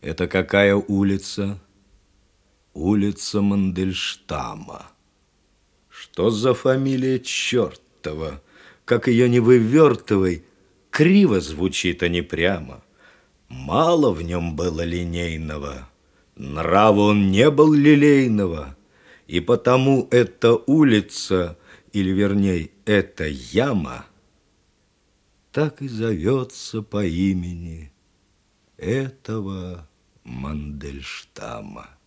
Это какая улица? Улица Мандельштама. Что за фамилия чертова? Как ее не вывертывай, криво звучит, а не прямо. Мало в нем было линейного, нрава он не был лилейного, и потому эта улица, или вернее, эта яма, так и зовется по имени этого Мандельштама.